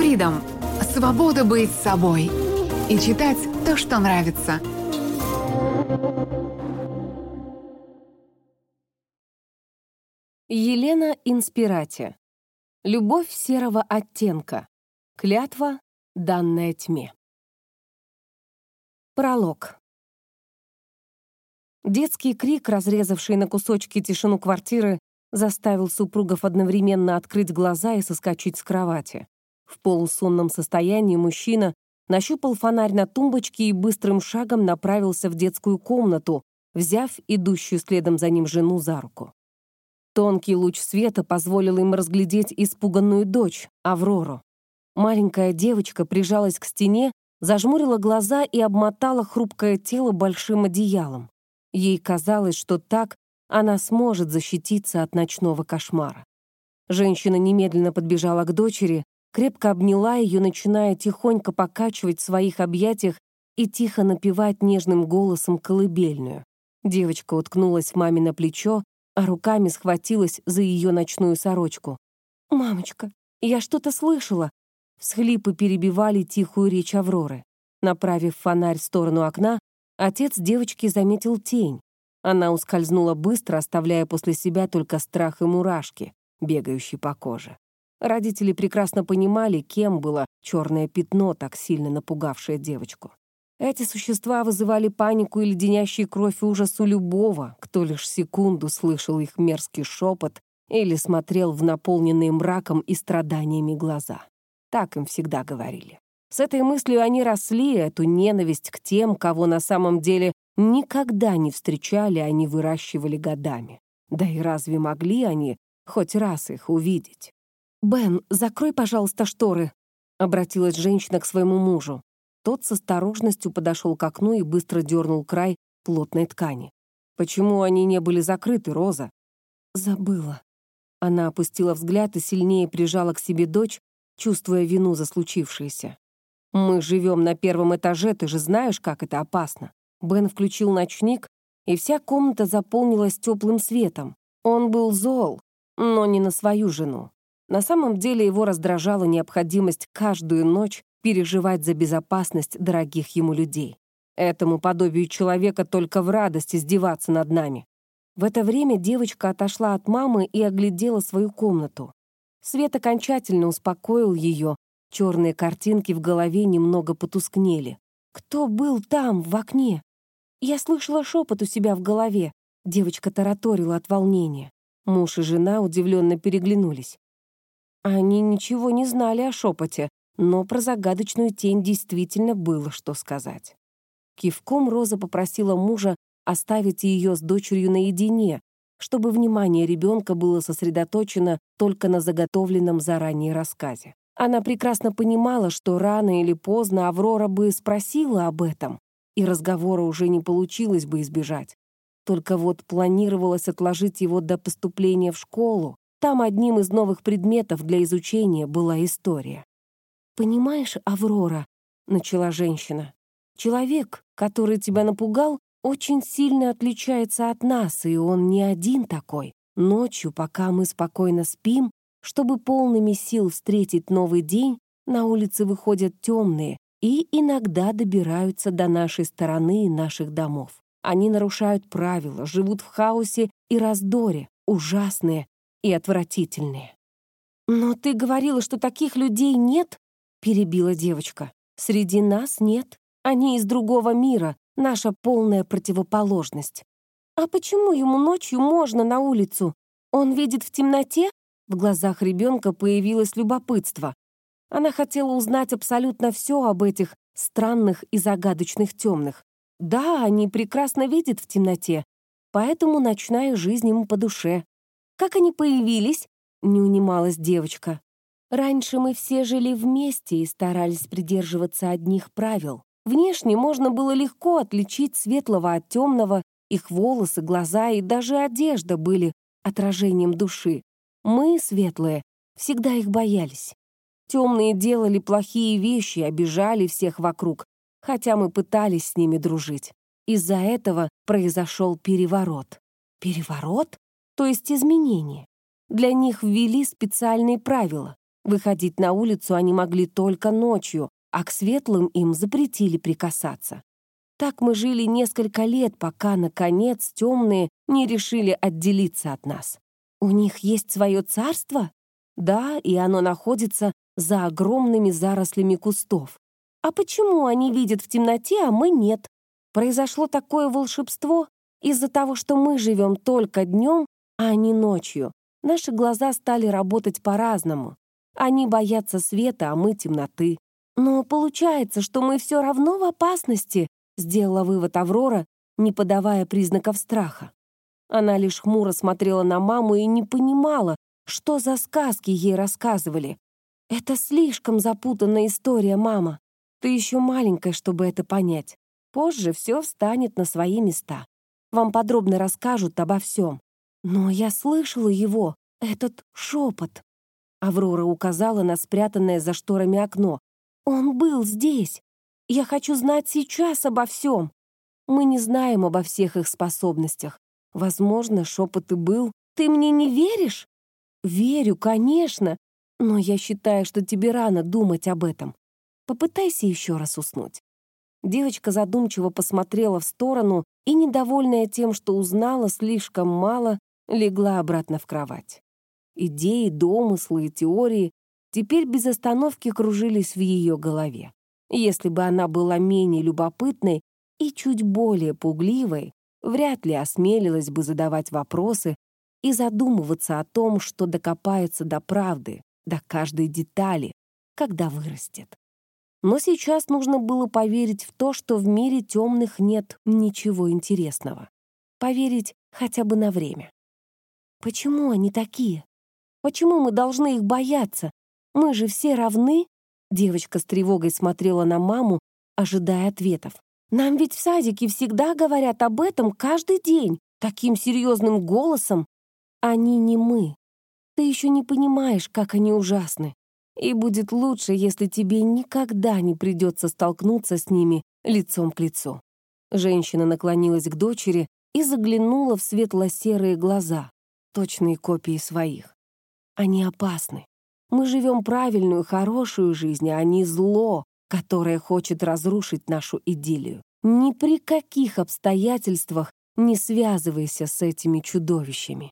Freedom – свобода быть собой и читать то, что нравится. Елена Инспирати. Любовь серого оттенка. Клятва, данная тьме. Пролог. Детский крик, разрезавший на кусочки тишину квартиры, заставил супругов одновременно открыть глаза и соскочить с кровати. В полусонном состоянии мужчина нащупал фонарь на тумбочке и быстрым шагом направился в детскую комнату, взяв идущую следом за ним жену за руку. Тонкий луч света позволил им разглядеть испуганную дочь, Аврору. Маленькая девочка прижалась к стене, зажмурила глаза и обмотала хрупкое тело большим одеялом. Ей казалось, что так она сможет защититься от ночного кошмара. Женщина немедленно подбежала к дочери, крепко обняла ее, начиная тихонько покачивать в своих объятиях и тихо напевать нежным голосом колыбельную. Девочка уткнулась маме на плечо, а руками схватилась за ее ночную сорочку. «Мамочка, я что-то слышала!» Всхлипы перебивали тихую речь Авроры. Направив фонарь в сторону окна, отец девочки заметил тень. Она ускользнула быстро, оставляя после себя только страх и мурашки, бегающие по коже. Родители прекрасно понимали, кем было черное пятно, так сильно напугавшее девочку. Эти существа вызывали панику и леденящий кровь ужас у любого, кто лишь секунду слышал их мерзкий шепот или смотрел в наполненные мраком и страданиями глаза. Так им всегда говорили. С этой мыслью они росли, эту ненависть к тем, кого на самом деле никогда не встречали, они выращивали годами. Да и разве могли они хоть раз их увидеть? «Бен, закрой, пожалуйста, шторы», — обратилась женщина к своему мужу. Тот с осторожностью подошел к окну и быстро дернул край плотной ткани. «Почему они не были закрыты, Роза?» «Забыла». Она опустила взгляд и сильнее прижала к себе дочь, чувствуя вину за случившееся. «Мы живем на первом этаже, ты же знаешь, как это опасно». Бен включил ночник, и вся комната заполнилась теплым светом. Он был зол, но не на свою жену. На самом деле его раздражала необходимость каждую ночь переживать за безопасность дорогих ему людей. Этому подобию человека только в радость издеваться над нами. В это время девочка отошла от мамы и оглядела свою комнату. Свет окончательно успокоил ее, черные картинки в голове немного потускнели. Кто был там, в окне? Я слышала шепот у себя в голове. Девочка тараторила от волнения. Муж и жена удивленно переглянулись. Они ничего не знали о шепоте, но про загадочную тень действительно было что сказать. Кивком Роза попросила мужа оставить ее с дочерью наедине, чтобы внимание ребенка было сосредоточено только на заготовленном заранее рассказе. Она прекрасно понимала, что рано или поздно Аврора бы спросила об этом, и разговора уже не получилось бы избежать. Только вот планировалось отложить его до поступления в школу. Там одним из новых предметов для изучения была история. «Понимаешь, Аврора», — начала женщина, «человек, который тебя напугал, очень сильно отличается от нас, и он не один такой. Ночью, пока мы спокойно спим, чтобы полными сил встретить новый день, на улице выходят темные и иногда добираются до нашей стороны и наших домов. Они нарушают правила, живут в хаосе и раздоре, ужасные и отвратительные. «Но ты говорила, что таких людей нет?» — перебила девочка. «Среди нас нет. Они из другого мира, наша полная противоположность. А почему ему ночью можно на улицу? Он видит в темноте?» В глазах ребенка появилось любопытство. Она хотела узнать абсолютно все об этих странных и загадочных темных. Да, они прекрасно видят в темноте, поэтому ночная жизнь ему по душе. «Как они появились?» — не унималась девочка. Раньше мы все жили вместе и старались придерживаться одних правил. Внешне можно было легко отличить светлого от темного, их волосы, глаза и даже одежда были отражением души. Мы, светлые, всегда их боялись. Темные делали плохие вещи, обижали всех вокруг, хотя мы пытались с ними дружить. Из-за этого произошел переворот. Переворот? То есть изменение. Для них ввели специальные правила. Выходить на улицу они могли только ночью, а к светлым им запретили прикасаться. Так мы жили несколько лет, пока, наконец, темные не решили отделиться от нас. У них есть свое царство? Да, и оно находится за огромными зарослями кустов. А почему они видят в темноте, а мы нет? Произошло такое волшебство из-за того, что мы живем только днем, а не ночью. Наши глаза стали работать по-разному. Они боятся света, а мы темноты. Но получается, что мы все равно в опасности, сделала вывод Аврора, не подавая признаков страха. Она лишь хмуро смотрела на маму и не понимала, что за сказки ей рассказывали. «Это слишком запутанная история, мама. Ты еще маленькая, чтобы это понять. Позже все встанет на свои места. Вам подробно расскажут обо всем. Но я слышала его, этот шепот. Аврора указала на спрятанное за шторами окно. «Он был здесь. Я хочу знать сейчас обо всем. Мы не знаем обо всех их способностях. Возможно, шепот и был. Ты мне не веришь? Верю, конечно. Но я считаю, что тебе рано думать об этом. Попытайся еще раз уснуть. Девочка задумчиво посмотрела в сторону и, недовольная тем, что узнала слишком мало, легла обратно в кровать. Идеи, домыслы и теории теперь без остановки кружились в ее голове. Если бы она была менее любопытной и чуть более пугливой, вряд ли осмелилась бы задавать вопросы и задумываться о том, что докопается до правды, до каждой детали, когда вырастет. Но сейчас нужно было поверить в то, что в мире темных нет ничего интересного. Поверить хотя бы на время. Почему они такие? Почему мы должны их бояться? Мы же все равны?» Девочка с тревогой смотрела на маму, ожидая ответов. «Нам ведь в садике всегда говорят об этом каждый день, таким серьезным голосом. Они не мы. Ты еще не понимаешь, как они ужасны. И будет лучше, если тебе никогда не придется столкнуться с ними лицом к лицу». Женщина наклонилась к дочери и заглянула в светло-серые глаза, точные копии своих. Они опасны. Мы живем правильную, хорошую жизнь, а не зло, которое хочет разрушить нашу идиллию. Ни при каких обстоятельствах не связывайся с этими чудовищами.